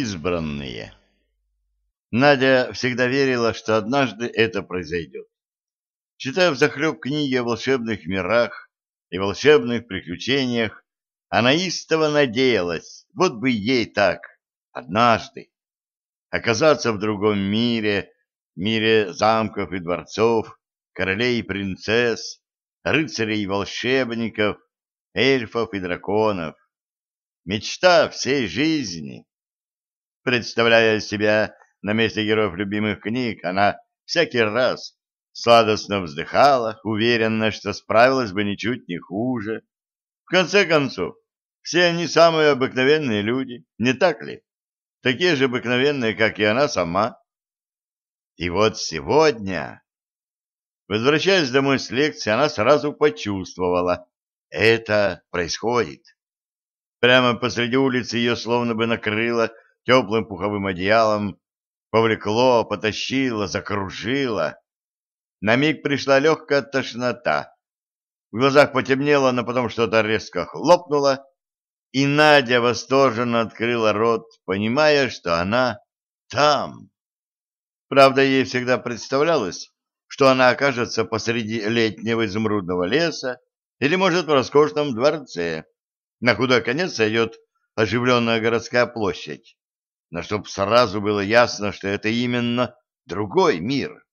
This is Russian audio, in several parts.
Избранные. Надя всегда верила, что однажды это произойдет. Читая взахлеб книги о волшебных мирах и волшебных приключениях, она истово надеялась, вот бы ей так, однажды, оказаться в другом мире, мире замков и дворцов, королей и принцесс, рыцарей и волшебников, эльфов и драконов. Мечта всей жизни. Представляя себя на месте героев любимых книг, она всякий раз сладостно вздыхала, уверенно, что справилась бы ничуть не хуже. В конце концов, все они самые обыкновенные люди, не так ли? Такие же обыкновенные, как и она сама. И вот сегодня, возвращаясь домой с лекции, она сразу почувствовала, это происходит. Прямо посреди улицы ее словно бы накрыло теплым пуховым одеялом, повлекло, потащило, закружило. На миг пришла легкая тошнота. В глазах потемнело, но потом что-то резко хлопнуло, и Надя восторженно открыла рот, понимая, что она там. Правда, ей всегда представлялось, что она окажется посреди летнего изумрудного леса или, может, в роскошном дворце. На худой конец сойдет оживленная городская площадь но чтобы сразу было ясно, что это именно другой мир,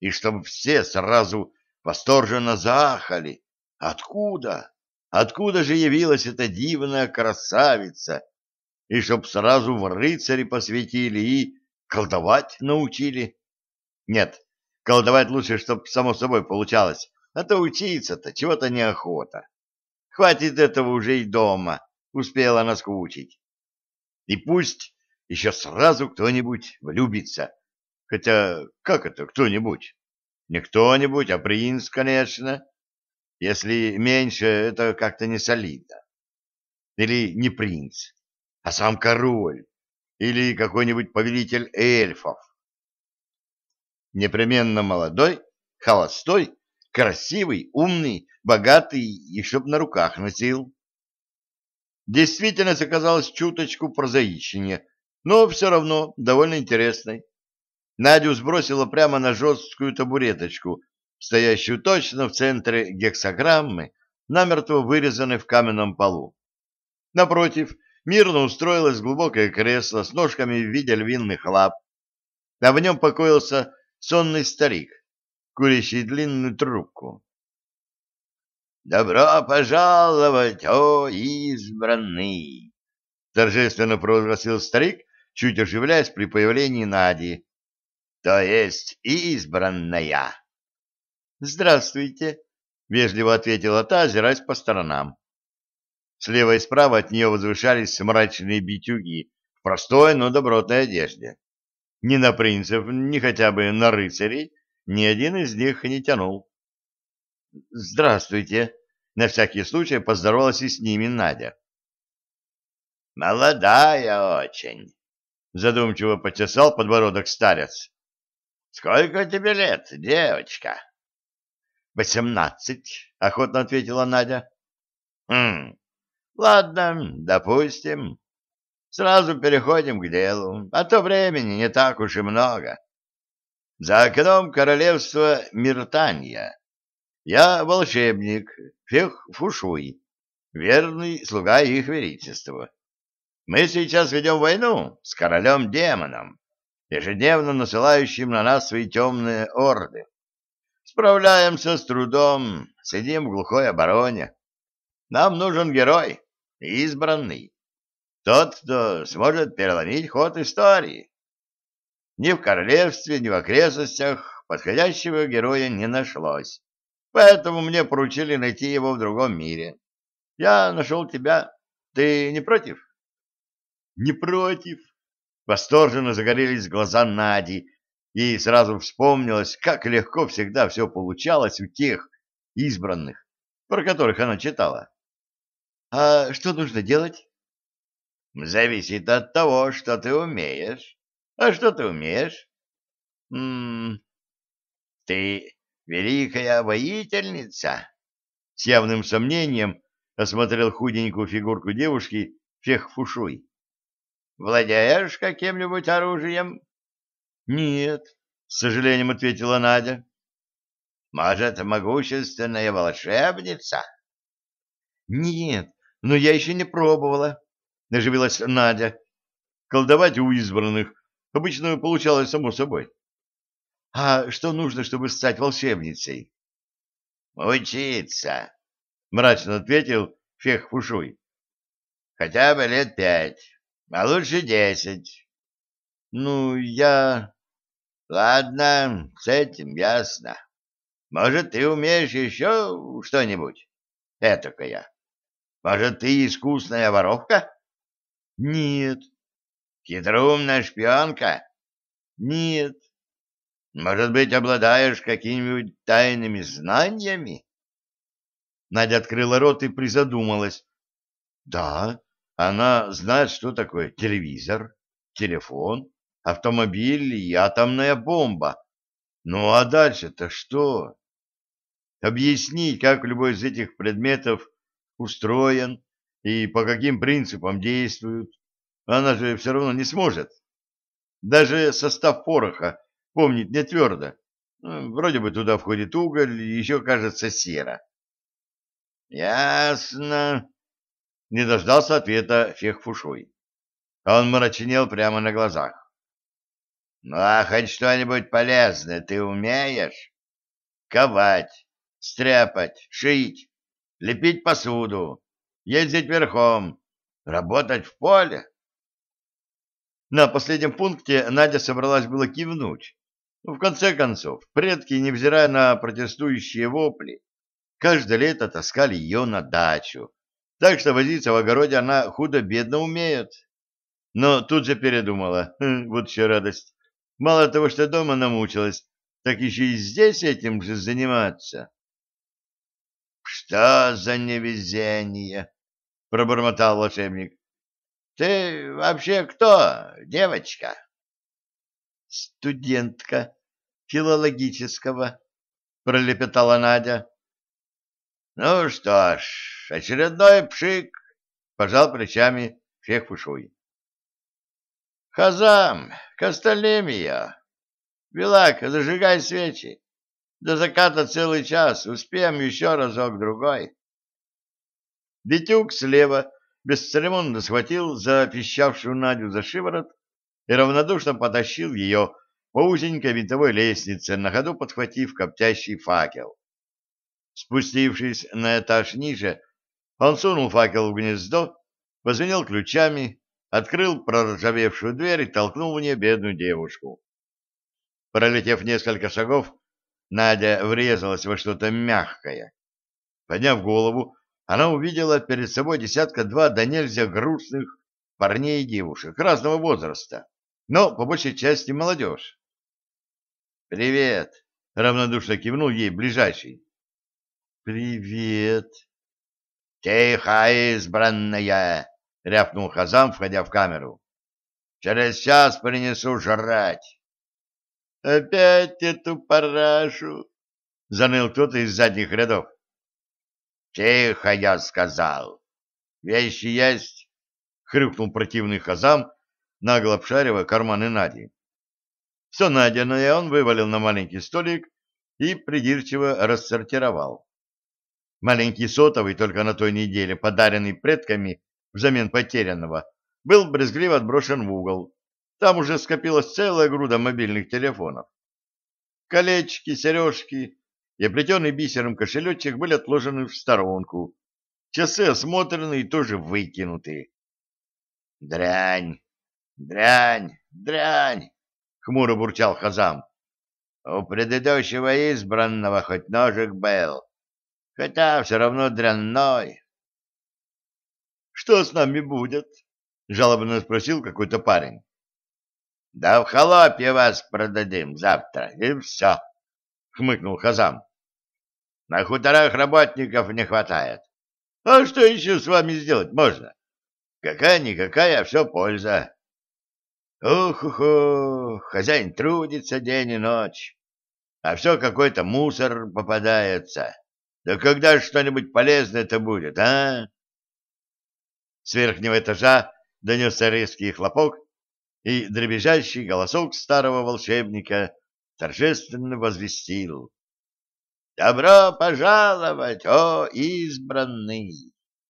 и чтобы все сразу восторженно заахали. Откуда? Откуда же явилась эта дивная красавица? И чтоб сразу в рыцари посвятили и колдовать научили? Нет, колдовать лучше, чтоб само собой получалось, а то учиться-то чего-то неохота. Хватит этого уже и дома, успела наскучить. И пусть еще сразу кто-нибудь влюбится. Хотя, как это кто-нибудь? Не кто-нибудь, а принц, конечно. Если меньше, это как-то не солидно. Или не принц, а сам король. Или какой-нибудь повелитель эльфов. Непременно молодой, холостой, красивый, умный, богатый и чтоб на руках носил. Действительность оказалась чуточку прозаичнее, но все равно довольно интересной. Надю сбросила прямо на жесткую табуреточку, стоящую точно в центре гексограммы, намертво вырезанной в каменном полу. Напротив, мирно устроилось глубокое кресло с ножками в виде львиных лап, а в нем покоился сонный старик, курящий длинную трубку. «Добро пожаловать, о избранный!» торжественно провозгласил старик, чуть оживляясь при появлении Нади. То есть избранная. Здравствуйте, вежливо ответила та, озираясь по сторонам. Слева и справа от нее возвышались мрачные битюги в простой, но добротной одежде. Ни на принцев, ни хотя бы на рыцарей ни один из них не тянул. «Здравствуйте!» — на всякий случай поздоровалась и с ними Надя. «Молодая очень!» Задумчиво почесал подбородок старец. Сколько тебе лет, девочка? Восемнадцать, охотно ответила Надя. Хм. Ладно, допустим. Сразу переходим к делу, а то времени не так уж и много. За окном королевства Миртанья. Я волшебник, Фех Фушуй, верный слуга их величества. Мы сейчас ведем войну с королем-демоном, ежедневно насылающим на нас свои темные орды. Справляемся с трудом, сидим в глухой обороне. Нам нужен герой, избранный, тот, кто сможет переломить ход истории. Ни в королевстве, ни в окрестностях подходящего героя не нашлось, поэтому мне поручили найти его в другом мире. Я нашел тебя. Ты не против? Не против. Восторженно загорелись глаза Нади, и сразу вспомнилось, как легко всегда все получалось у тех избранных, про которых она читала. А что нужно делать? Зависит от того, что ты умеешь. А что ты умеешь? М -м ты великая воительница. С явным сомнением осмотрел худенькую фигурку девушки Фех Фушуй. Владеешь каким-нибудь оружием? Нет, с сожалением ответила Надя. Может, могущественная волшебница? Нет, но я еще не пробовала, оживилась Надя. Колдовать у избранных обычно получалось само собой. А что нужно, чтобы стать волшебницей? Учиться, мрачно ответил Фех Фушуй. Хотя бы лет пять, а лучше десять. Ну, я... Ладно, с этим ясно. Может, ты умеешь еще что-нибудь этакое? Может, ты искусная воровка? Нет. Хитроумная шпионка? Нет. Может быть, обладаешь какими-нибудь тайными знаниями? Надя открыла рот и призадумалась. Да, она знает, что такое телевизор, телефон, автомобиль и атомная бомба. Ну а дальше-то что? Объяснить, как любой из этих предметов устроен и по каким принципам действует, она же все равно не сможет. Даже состав пороха помнить не твердо. Ну, вроде бы туда входит уголь еще, кажется, сера. Ясно. Не дождался ответа Фехфушой. Он мрачнел прямо на глазах. Ну, а хоть что-нибудь полезное ты умеешь? Ковать, стряпать, шить, лепить посуду, ездить верхом, работать в поле? На последнем пункте Надя собралась было кивнуть. Но в конце концов, предки, невзирая на протестующие вопли, каждое лето таскали ее на дачу, так что возиться в огороде она худо-бедно умеет. Но тут же передумала. Хм, вот еще радость. Мало того, что дома намучилась, так еще и здесь этим же заниматься. — Что за невезение? — пробормотал волшебник. — Ты вообще кто, девочка? — Студентка филологического, — пролепетала Надя. — Ну что ж, очередной пшик, — пожал плечами Фехфушуй. — Хазам, к остальным ее. Вилак, зажигай свечи. До заката целый час, успеем еще разок-другой. Витюк слева бесцеремонно схватил запищавшую Надю за шиворот и равнодушно потащил ее по узенькой винтовой лестнице, на ходу подхватив коптящий факел. Спустившись на этаж ниже, он сунул факел в гнездо, позвенел ключами, открыл проржавевшую дверь и толкнул в нее бедную девушку. Пролетев несколько шагов, Надя врезалась во что-то мягкое. Подняв голову, она увидела перед собой десятка-два до нельзя грустных парней и девушек разного возраста, но по большей части молодежь. «Привет!» — равнодушно кивнул ей ближайший. «Привет!» «Тихо, избранная!» — рявкнул Хазам, входя в камеру. «Через час принесу жрать». «Опять эту парашу!» — заныл кто-то из задних рядов. «Тихо, я сказал! Вещи есть!» — хрюкнул противный Хазам, нагло обшаривая карманы Нади. Все найденное он вывалил на маленький столик и придирчиво рассортировал. Маленький сотовый, только на той неделе, подаренный предками взамен потерянного, был брезгливо отброшен в угол. Там уже скопилась целая груда мобильных телефонов. Колечки, сережки и оплетенный бисером кошелечек были отложены в сторонку. Часы осмотрены и тоже выкинуты. «Дрянь! Дрянь! Дрянь!» — хмуро бурчал Хазам. «У предыдущего избранного хоть ножик был, хотя все равно дрянной. — Что с нами будет? — жалобно спросил какой-то парень. — Да в холопе вас продадим завтра, и все, — хмыкнул Хазам. — На хуторах работников не хватает. А что еще с вами сделать можно? Какая-никакая, все польза. Ух-уху, хозяин трудится день и ночь, а все какой-то мусор попадается. Да когда что-нибудь полезное это будет, а? С верхнего этажа донесся резкий хлопок, и дребезжащий голосок старого волшебника торжественно возвестил. «Добро пожаловать, о избранный!»